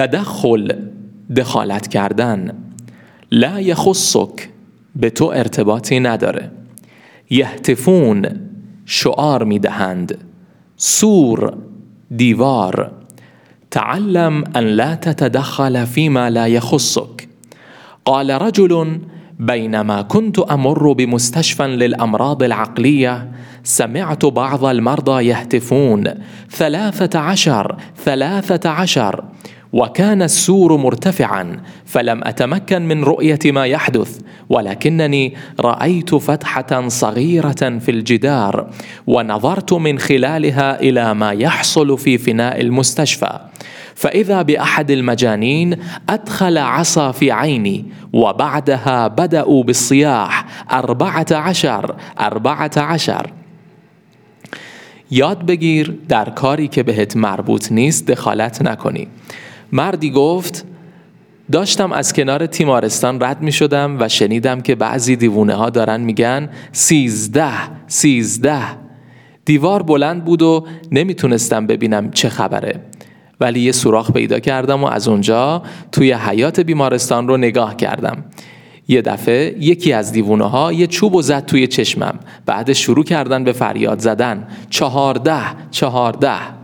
تدخل دخالت کردن. لا يخصك به تو ارتباطی نداره. يهتفون شعار میدهند. سور دیوار. تعلم ان لا تتدخل فيما لا يخصك قال رجل بينما كنت أمر بمستشفى للامراض العقليه سمعت بعض المرضى يهتفون ثلاثة عشر ثلاثة عشر. وكان السور مرتفعا فلم أتمكن من رؤية ما يحدث ولكنني رأيت فتحة صغيرة في الجدار ونظرت من خلالها إلى ما يحصل في فناء المستشفى. فإذا بأحد المجانين أدخل عصا في عيني وبعدها بدأوا بالصياح أربعة عشر أربعة عشر. یاد بگیر در کاری که بهت مربوط نیست دخالت نکنی. مردی گفت داشتم از کنار تیمارستان رد می شدم و شنیدم که بعضی دیوونه ها دارن میگن سیزده سیزده. دیوار بلند بود و نمی‌تونستم ببینم چه خبره. ولی یه سوراخ پیدا کردم و از اونجا توی حیاط بیمارستان رو نگاه کردم. یه دفعه یکی از دیوونه ها یه چوب و زد توی چشمم. بعد شروع کردن به فریاد زدن. چهارده چهارده.